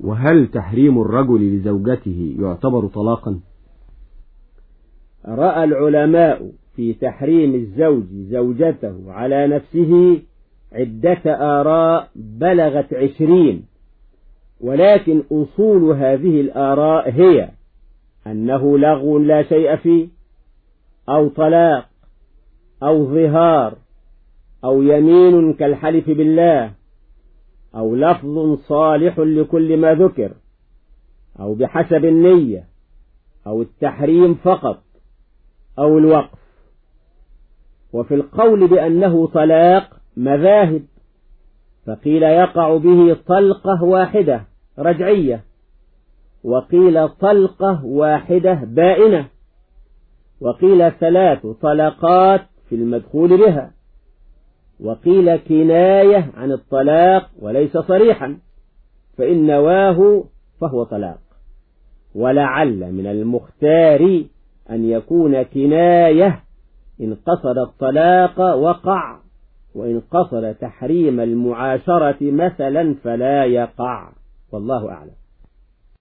وهل تحريم الرجل لزوجته يعتبر طلاقا؟ رأى العلماء في تحريم الزوج زوجته على نفسه عدة آراء بلغت عشرين ولكن أصول هذه الآراء هي أنه لغو لا شيء فيه أو طلاق أو ظهار أو يمين كالحلف بالله أو لفظ صالح لكل ما ذكر أو بحسب النية أو التحريم فقط أو الوقف. وفي القول بأنه طلاق مذاهب فقيل يقع به طلقة واحدة رجعية وقيل طلقة واحدة بائنة وقيل ثلاث طلقات في المدخول بها. وقيل كناية عن الطلاق وليس صريحا فإن نواه فهو طلاق. ولعل من المختار أن يكون كناية إن قصد الطلاق وقع وإن قصد تحريم المعاشرة مثلا فلا يقع. والله أعلم.